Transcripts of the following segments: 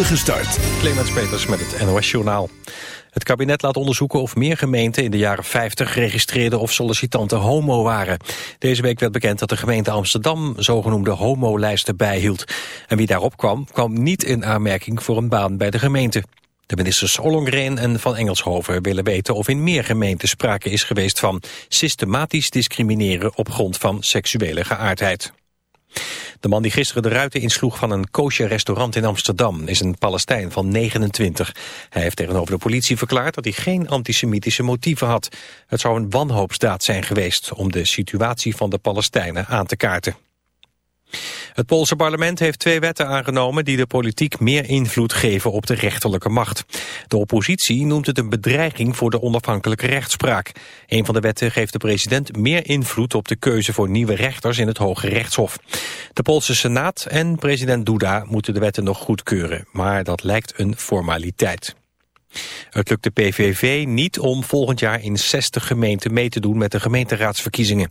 Start. Clemens Peters met het NOS Journaal. Het kabinet laat onderzoeken of meer gemeenten in de jaren 50 registreerden of sollicitanten homo waren. Deze week werd bekend dat de gemeente Amsterdam zogenoemde homolijsten bijhield. En wie daarop kwam, kwam niet in aanmerking voor een baan bij de gemeente. De ministers Ollongren en Van Engelshoven willen weten of in meer gemeenten sprake is geweest van systematisch discrimineren op grond van seksuele geaardheid. De man die gisteren de ruiten insloeg van een kosher restaurant in Amsterdam is een Palestijn van 29. Hij heeft tegenover de politie verklaard dat hij geen antisemitische motieven had. Het zou een wanhoopsdaad zijn geweest om de situatie van de Palestijnen aan te kaarten. Het Poolse parlement heeft twee wetten aangenomen die de politiek meer invloed geven op de rechterlijke macht. De oppositie noemt het een bedreiging voor de onafhankelijke rechtspraak. Een van de wetten geeft de president meer invloed op de keuze voor nieuwe rechters in het Hoge Rechtshof. De Poolse Senaat en president Duda moeten de wetten nog goedkeuren, maar dat lijkt een formaliteit. Het lukt de PVV niet om volgend jaar in 60 gemeenten mee te doen met de gemeenteraadsverkiezingen.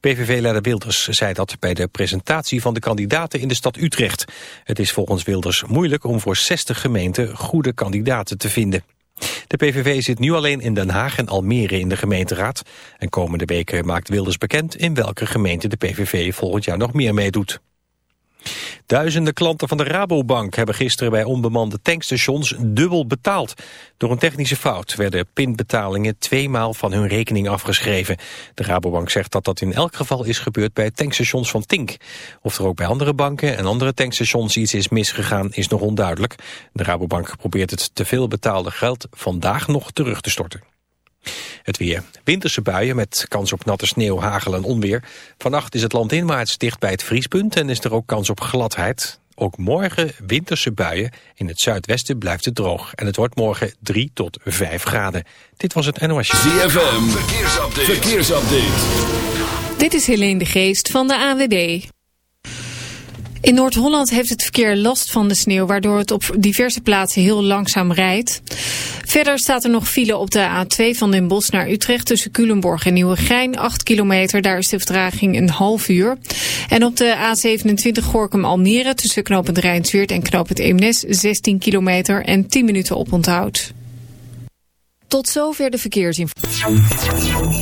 PVV-leider Wilders zei dat bij de presentatie van de kandidaten in de stad Utrecht. Het is volgens Wilders moeilijk om voor 60 gemeenten goede kandidaten te vinden. De PVV zit nu alleen in Den Haag en Almere in de gemeenteraad. En komende weken maakt Wilders bekend in welke gemeente de PVV volgend jaar nog meer meedoet. Duizenden klanten van de Rabobank hebben gisteren bij onbemande tankstations dubbel betaald. Door een technische fout werden pinbetalingen tweemaal van hun rekening afgeschreven. De Rabobank zegt dat dat in elk geval is gebeurd bij tankstations van Tink. Of er ook bij andere banken en andere tankstations iets is misgegaan is nog onduidelijk. De Rabobank probeert het te veel betaalde geld vandaag nog terug te storten. Het weer. Winterse buien met kans op natte sneeuw, hagel en onweer. Vannacht is het land inwaarts dicht bij het vriespunt en is er ook kans op gladheid. Ook morgen winterse buien. In het zuidwesten blijft het droog. En het wordt morgen 3 tot 5 graden. Dit was het NOS. ZFM. Verkeersupdate. Verkeersupdate. Dit is Helene de Geest van de AWD. In Noord-Holland heeft het verkeer last van de sneeuw, waardoor het op diverse plaatsen heel langzaam rijdt. Verder staat er nog file op de A2 van Den Bosch naar Utrecht tussen Culemborg en Nieuwegein, 8 kilometer. Daar is de vertraging een half uur. En op de A27 Gorkum-Almere tussen knooppunt Rijnsweert en knooppunt Eemnes, 16 kilometer en 10 minuten oponthoud. Tot zover de verkeersinformatie.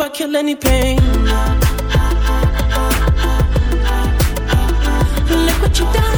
if I kill any pain. Look what you've done.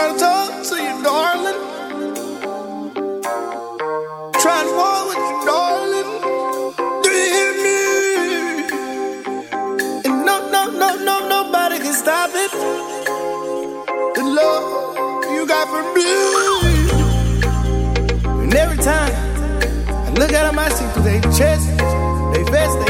Trying to talk to you, darling. Trying to walk with you, darling. Do you hear me? And no, no, no, no, nobody can stop it. The love you got for me. And every time I look at them, I see through their chest, they vest, they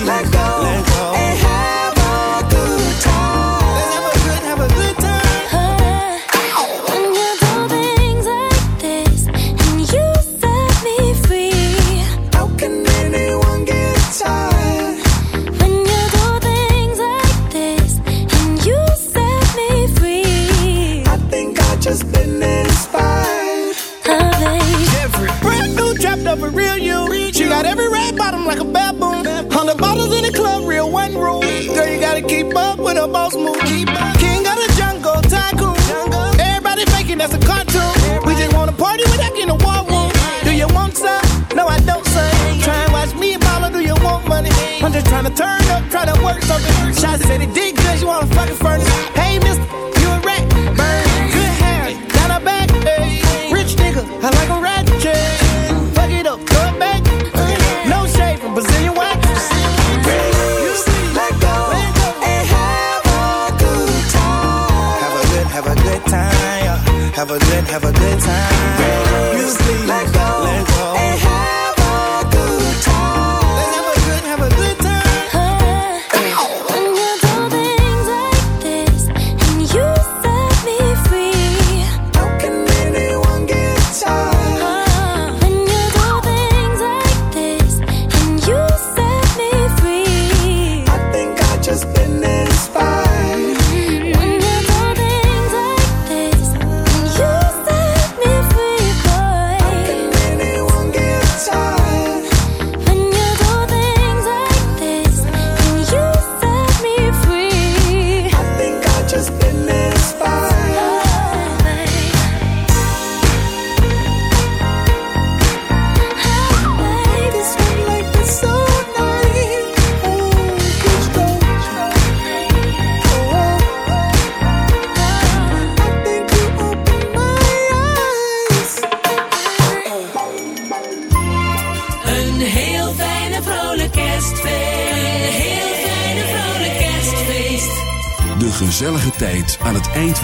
King of the jungle, tycoon. Everybody faking that's a cartoon. We just wanna party war. Do you want some? No, I don't. Try and watch me and mama, do you want money? I'm just trying to turn up, try to work something. Shots said it did good, you wanna fucking furnace. have a good time. Music like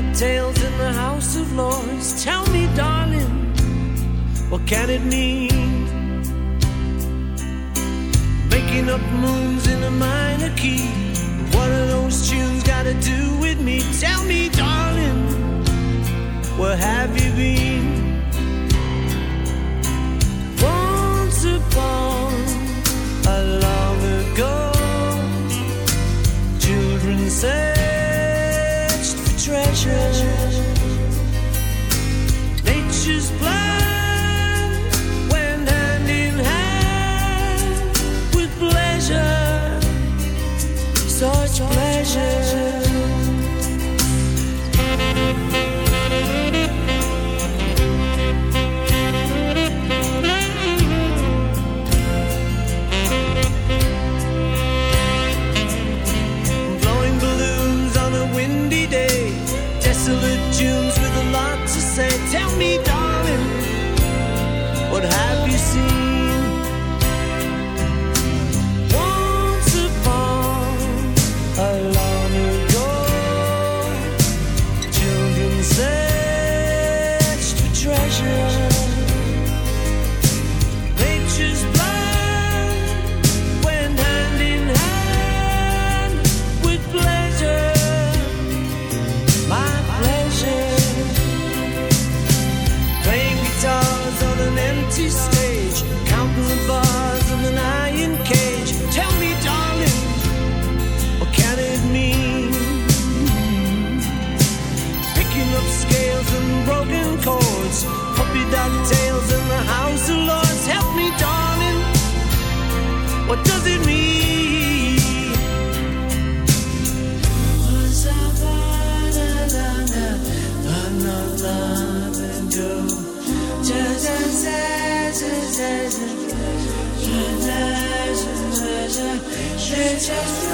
dog tails in the House of Lords. Tell me, darling, what can it mean? Making up moons in a minor key. What are those tunes got to do with me? Tell me, darling, where have you been? just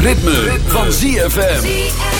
ritme, van ZFM.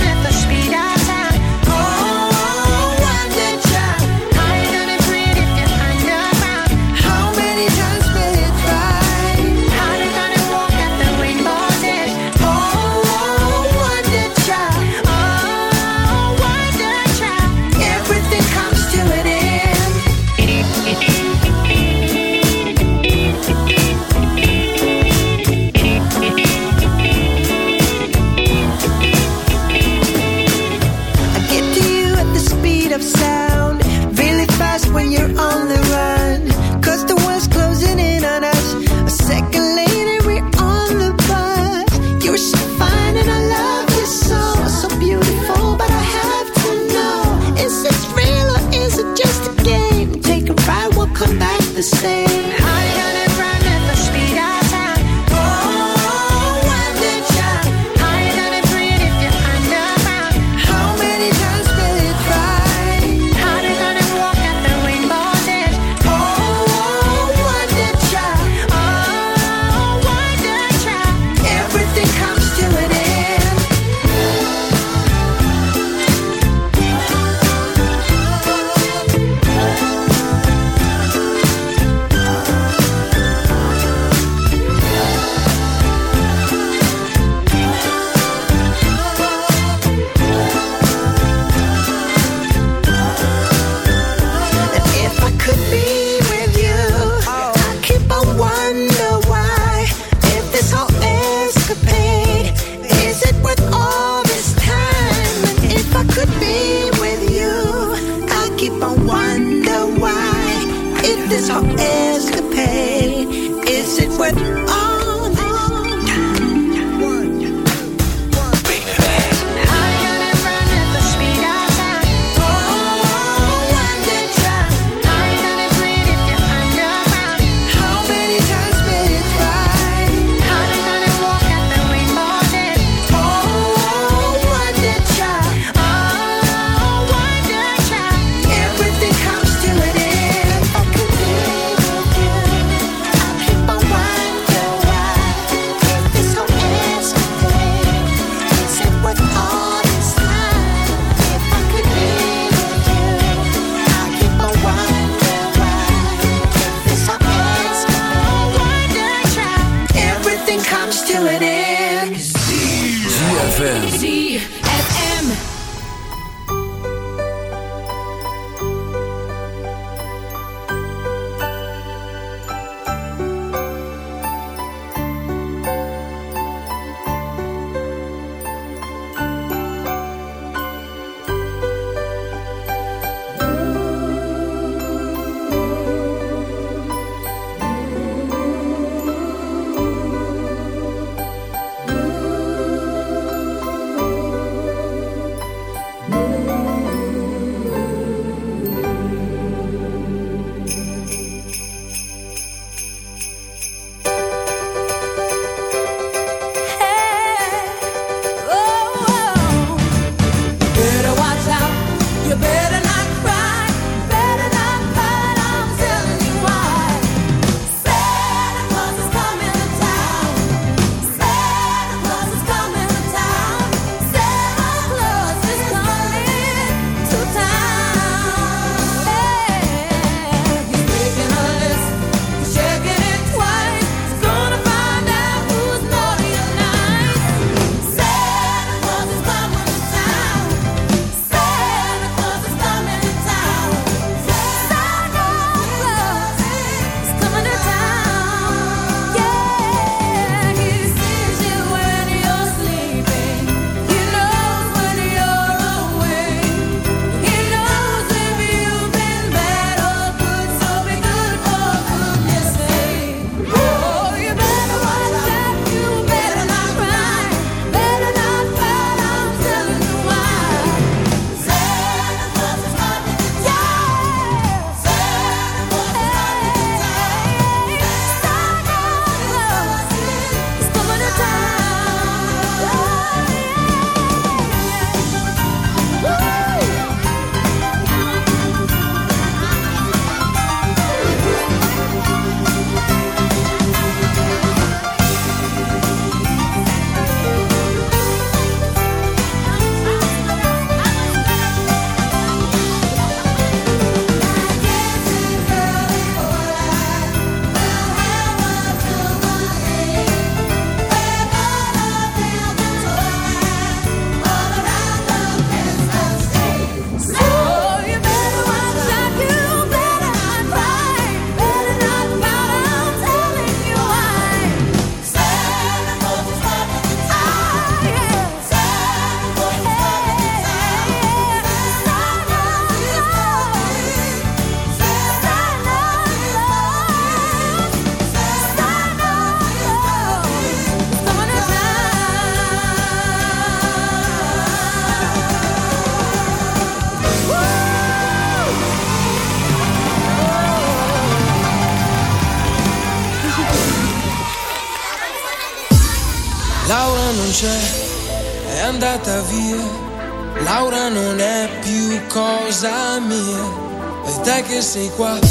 sei guardar.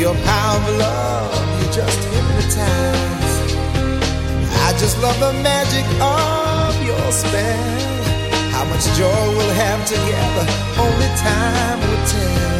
your power, love, you just hypnotize. I just love the magic of your spell. How much joy we'll have together, only time will tell.